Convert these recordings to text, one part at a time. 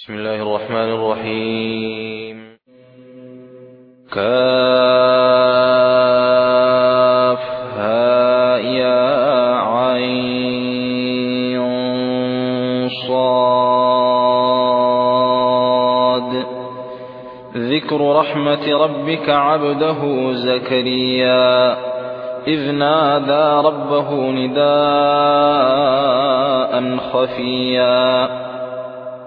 بسم الله الرحمن الرحيم. كافها يا عين صاد. ذكر رحمة ربك عبده زكريا. إذ نادى ربه نداء خفيا.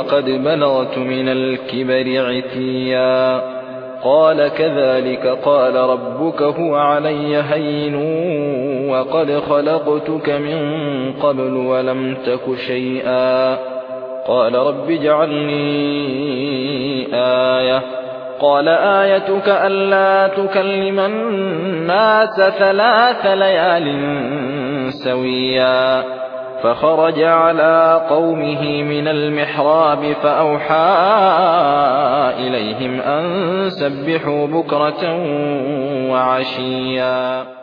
وقد بلغت من الكبر عتيا قال كذلك قال ربك هو علي هين وقد خلقتك من قبل ولم تك شيئا قال رب اجعلني آية قال آيتك ألا تكلم الناس ثلاث ليال سويا فخرج على قومه من المحراب فأوحى إليهم أن سبحوا بكرة وعشيا.